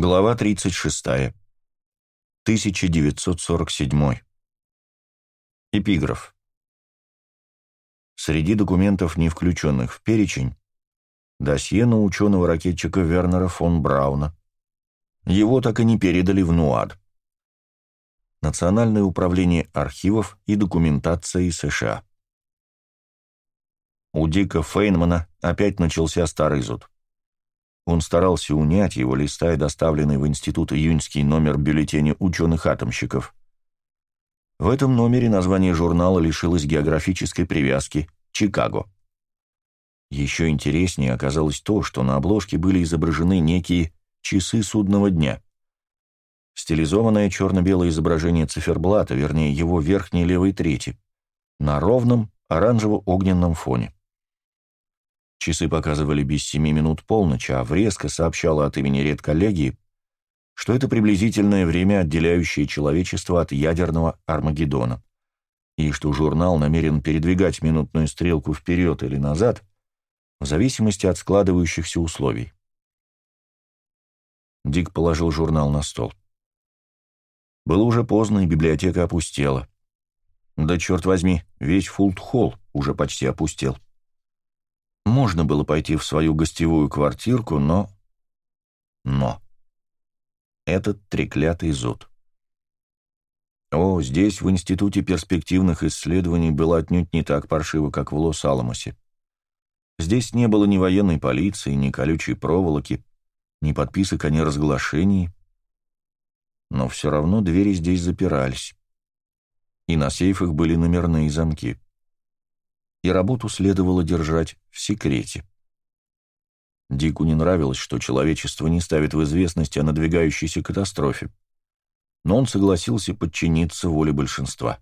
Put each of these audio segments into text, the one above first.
Глава 36. 1947. Эпиграф. Среди документов, не включенных в перечень, досье на ученого-ракетчика Вернера фон Брауна. Его так и не передали в НУАД. Национальное управление архивов и документации США. У Дика Фейнмана опять начался старый зуд. Он старался унять его, листая доставленный в институт июньский номер бюллетеня ученых-атомщиков. В этом номере название журнала лишилось географической привязки «Чикаго». Еще интереснее оказалось то, что на обложке были изображены некие часы судного дня. Стилизованное черно-белое изображение циферблата, вернее его верхней левой трети, на ровном оранжево-огненном фоне. Часы показывали без семи минут полночь, а врезка сообщала от имени редколлегии, что это приблизительное время, отделяющее человечество от ядерного Армагеддона, и что журнал намерен передвигать минутную стрелку вперед или назад в зависимости от складывающихся условий. Дик положил журнал на стол. Было уже поздно, и библиотека опустела. Да черт возьми, весь Фулт-холл уже почти опустел. Можно было пойти в свою гостевую квартирку, но... Но... Этот треклятый зуд. О, здесь, в Институте перспективных исследований, было отнюдь не так паршиво, как в Лос-Аламосе. Здесь не было ни военной полиции, ни колючей проволоки, ни подписок о неразглашении. Но все равно двери здесь запирались. И на сейфах были номерные замки и работу следовало держать в секрете. Дику не нравилось, что человечество не ставит в известность о надвигающейся катастрофе, но он согласился подчиниться воле большинства.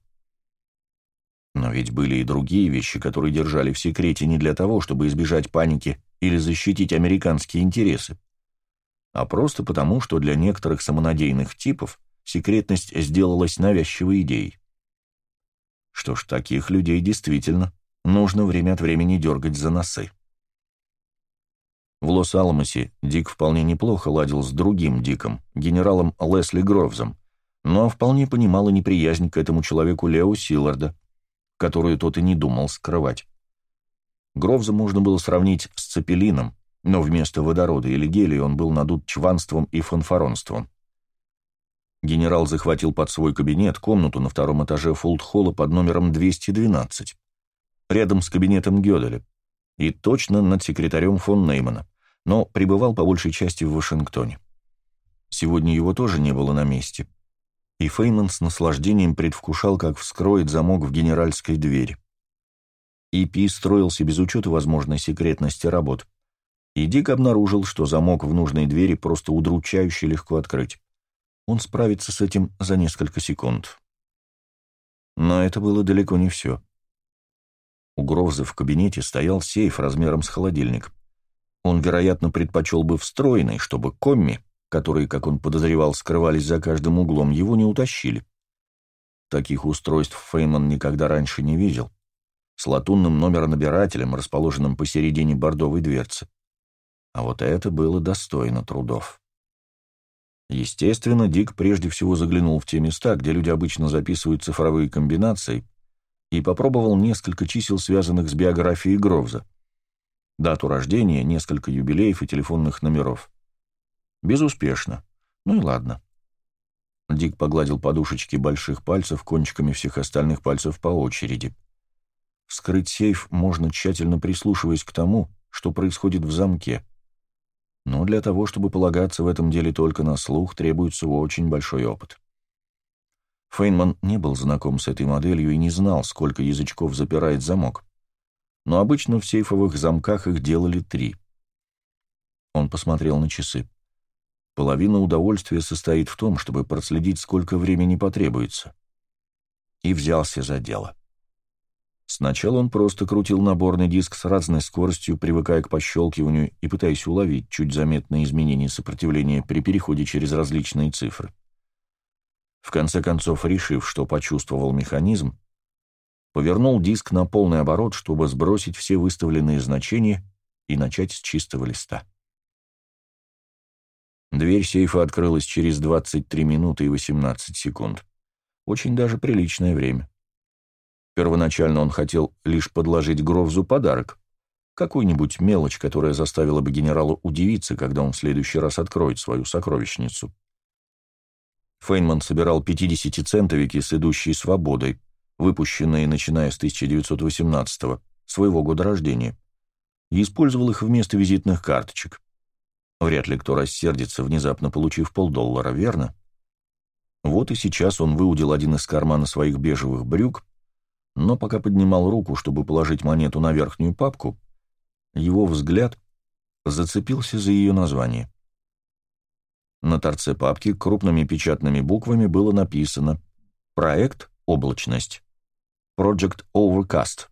Но ведь были и другие вещи, которые держали в секрете не для того, чтобы избежать паники или защитить американские интересы, а просто потому, что для некоторых самонадеянных типов секретность сделалась навязчивой идеей. Что ж, таких людей действительно нужно время от времени дергать за носы. В Лос-Аламосе Дик вполне неплохо ладил с другим Диком, генералом Лесли Гровзом, но вполне понимал и неприязнь к этому человеку Лео Силларда, которую тот и не думал скрывать. Гровза можно было сравнить с Цепелином, но вместо водорода или гелия он был надут чванством и фанфаронством. Генерал захватил под свой кабинет комнату на втором этаже Фулд-холла под номером 212 рядом с кабинетом Гёделя, и точно над секретарем фон Неймана, но пребывал по большей части в Вашингтоне. Сегодня его тоже не было на месте, и Фейман с наслаждением предвкушал, как вскроет замок в генеральской двери. ИП строился без учета возможной секретности работ, и Дик обнаружил, что замок в нужной двери просто удручающе легко открыть. Он справится с этим за несколько секунд. Но это было далеко не все. У Гровза в кабинете стоял сейф размером с холодильник. Он, вероятно, предпочел бы встроенный, чтобы комми, которые, как он подозревал, скрывались за каждым углом, его не утащили. Таких устройств Фейман никогда раньше не видел. С латунным номеронабирателем, расположенным посередине бордовой дверцы. А вот это было достойно трудов. Естественно, Дик прежде всего заглянул в те места, где люди обычно записывают цифровые комбинации, и попробовал несколько чисел, связанных с биографией Гровза. Дату рождения, несколько юбилеев и телефонных номеров. Безуспешно. Ну и ладно. Дик погладил подушечки больших пальцев кончиками всех остальных пальцев по очереди. Вскрыть сейф можно тщательно прислушиваясь к тому, что происходит в замке. Но для того, чтобы полагаться в этом деле только на слух, требуется очень большой опыт. Фейнман не был знаком с этой моделью и не знал, сколько язычков запирает замок. Но обычно в сейфовых замках их делали три. Он посмотрел на часы. Половина удовольствия состоит в том, чтобы проследить, сколько времени потребуется. И взялся за дело. Сначала он просто крутил наборный диск с разной скоростью, привыкая к пощелкиванию и пытаясь уловить чуть заметные изменения сопротивления при переходе через различные цифры. В конце концов, решив, что почувствовал механизм, повернул диск на полный оборот, чтобы сбросить все выставленные значения и начать с чистого листа. Дверь сейфа открылась через 23 минуты и 18 секунд. Очень даже приличное время. Первоначально он хотел лишь подложить Гровзу подарок. Какую-нибудь мелочь, которая заставила бы генерала удивиться, когда он в следующий раз откроет свою сокровищницу. Фейнман собирал 50-центовики с идущей свободой, выпущенные начиная с 1918 своего года рождения, и использовал их вместо визитных карточек. Вряд ли кто рассердится, внезапно получив полдоллара, верно? Вот и сейчас он выудил один из кармана своих бежевых брюк, но пока поднимал руку, чтобы положить монету на верхнюю папку, его взгляд зацепился за ее название. На торце папки крупными печатными буквами было написано «Проект «Облачность». Project Overcast».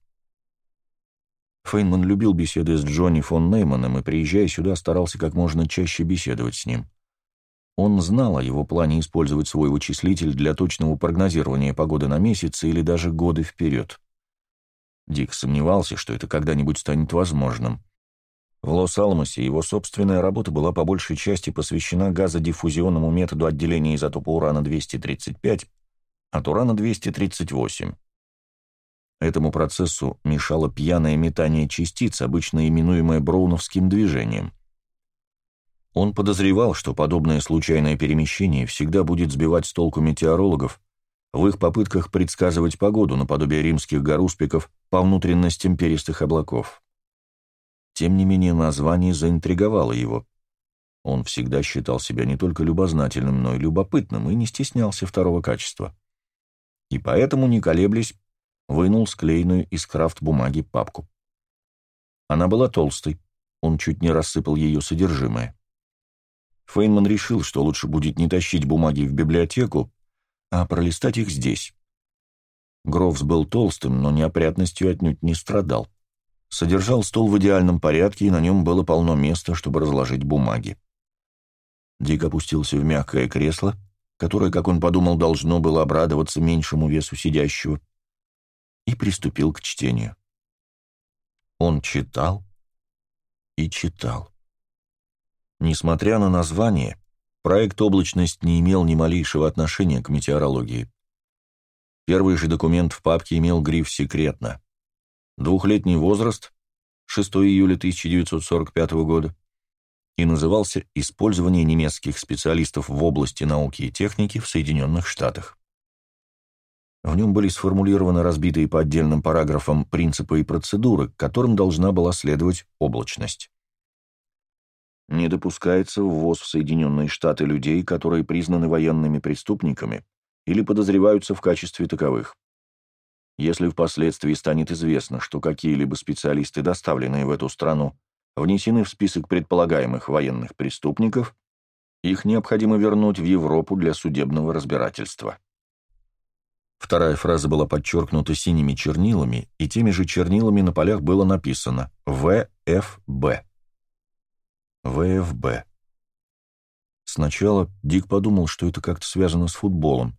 Фейнман любил беседы с Джонни фон Нейманом и, приезжая сюда, старался как можно чаще беседовать с ним. Он знал о его плане использовать свой вычислитель для точного прогнозирования погоды на месяцы или даже годы вперед. Дик сомневался, что это когда-нибудь станет возможным. В Лос-Аламосе его собственная работа была по большей части посвящена газодиффузионному методу отделения изотопа урана-235 от урана-238. Этому процессу мешало пьяное метание частиц, обычно именуемое броуновским движением. Он подозревал, что подобное случайное перемещение всегда будет сбивать с толку метеорологов в их попытках предсказывать погоду наподобие римских горуспиков по внутренностям перистых облаков. Тем не менее, название заинтриговало его. Он всегда считал себя не только любознательным, но и любопытным, и не стеснялся второго качества. И поэтому, не колеблясь, вынул склеенную из крафт-бумаги папку. Она была толстой, он чуть не рассыпал ее содержимое. Фейнман решил, что лучше будет не тащить бумаги в библиотеку, а пролистать их здесь. Гровс был толстым, но неопрятностью отнюдь не страдал содержал стол в идеальном порядке, и на нем было полно места, чтобы разложить бумаги. Дик опустился в мягкое кресло, которое, как он подумал, должно было обрадоваться меньшему весу сидящего, и приступил к чтению. Он читал и читал. Несмотря на название, проект «Облачность» не имел ни малейшего отношения к метеорологии. Первый же документ в папке имел гриф «Секретно». Двухлетний возраст, 6 июля 1945 года, и назывался «Использование немецких специалистов в области науки и техники в Соединенных Штатах». В нем были сформулированы разбитые по отдельным параграфам принципы и процедуры, к которым должна была следовать облачность. Не допускается ввоз в Соединенные Штаты людей, которые признаны военными преступниками или подозреваются в качестве таковых. Если впоследствии станет известно, что какие-либо специалисты, доставленные в эту страну, внесены в список предполагаемых военных преступников, их необходимо вернуть в Европу для судебного разбирательства. Вторая фраза была подчеркнута синими чернилами, и теми же чернилами на полях было написано «ВФБ». ВФБ. Сначала Дик подумал, что это как-то связано с футболом,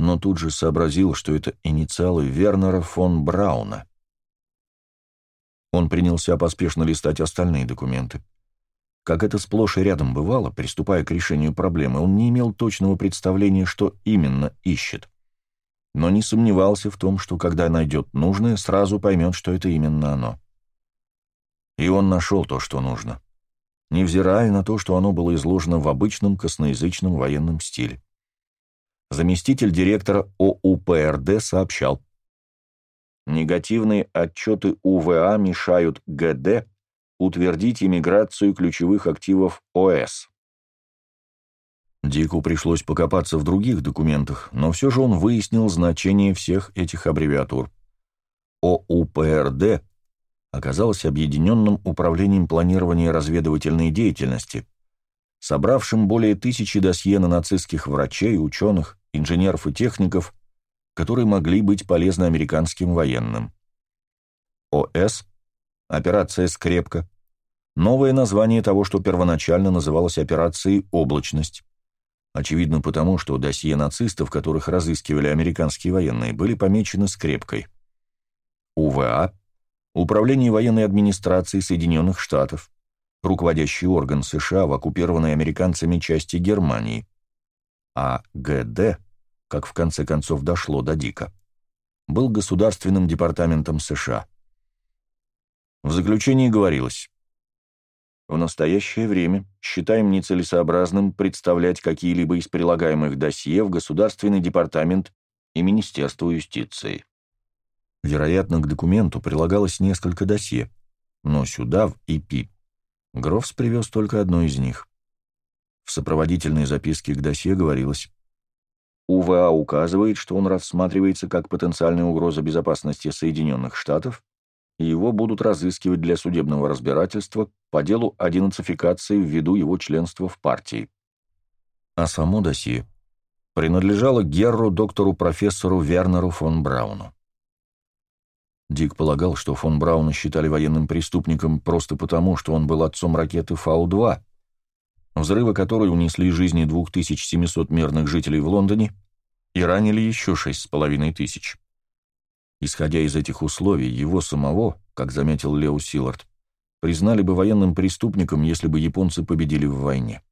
но тут же сообразил, что это инициалы Вернера фон Брауна. Он принялся поспешно листать остальные документы. Как это сплошь и рядом бывало, приступая к решению проблемы, он не имел точного представления, что именно ищет. Но не сомневался в том, что когда найдет нужное, сразу поймет, что это именно оно. И он нашел то, что нужно, невзирая на то, что оно было изложено в обычном косноязычном военном стиле заместитель директора ОУПРД сообщал. Негативные отчеты УВА мешают ГД утвердить иммиграцию ключевых активов ОС. Дику пришлось покопаться в других документах, но все же он выяснил значение всех этих аббревиатур. ОУПРД оказалось объединенным управлением планирования разведывательной деятельности, собравшим более тысячи досье на нацистских врачей, ученых, инженеров и техников, которые могли быть полезны американским военным. ОС – операция «Скрепка», новое название того, что первоначально называлось операцией «Облачность». Очевидно потому, что досье нацистов, которых разыскивали американские военные, были помечены скрепкой. УВА – Управление военной администрации Соединенных Штатов, руководящий орган США в оккупированной американцами части Германии, а ГД, как в конце концов дошло до Дика, был Государственным департаментом США. В заключении говорилось, в настоящее время считаем нецелесообразным представлять какие-либо из прилагаемых досье в Государственный департамент и Министерство юстиции. Вероятно, к документу прилагалось несколько досье, но сюда, в ИП, Грофс привез только одно из них. В сопроводительной записке к досье говорилось УВА указывает, что он рассматривается как потенциальная угроза безопасности Соединенных Штатов, и его будут разыскивать для судебного разбирательства по делу о денацификации ввиду его членства в партии. А само досье принадлежало Герру доктору профессору Вернеру фон Брауну. Дик полагал, что фон Брауна считали военным преступником просто потому, что он был отцом ракеты Фау-2, взрывы которой унесли жизни 2700 мирных жителей в Лондоне и ранили еще 6,5 тысяч. Исходя из этих условий, его самого, как заметил Лео Силард, признали бы военным преступником, если бы японцы победили в войне.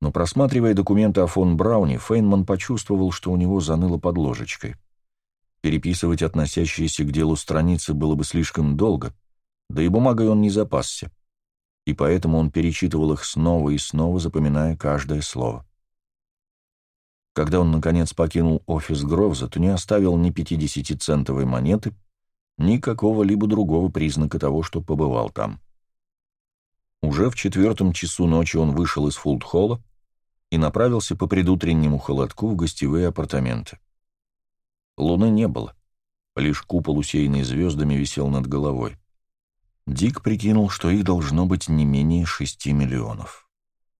Но просматривая документы о фон Брауне, Фейнман почувствовал, что у него заныло под ложечкой. Переписывать относящиеся к делу страницы было бы слишком долго, да и бумагой он не запасся. И поэтому он перечитывал их снова и снова, запоминая каждое слово. Когда он, наконец, покинул офис Гровза, то не оставил ни 50-центовой монеты, ни какого-либо другого признака того, что побывал там. Уже в четвертом часу ночи он вышел из фулд-холла и направился по предутреннему холодку в гостевые апартаменты. Луны не было. Лишь купол, усеянный звездами, висел над головой. Дик прикинул, что их должно быть не менее шести миллионов.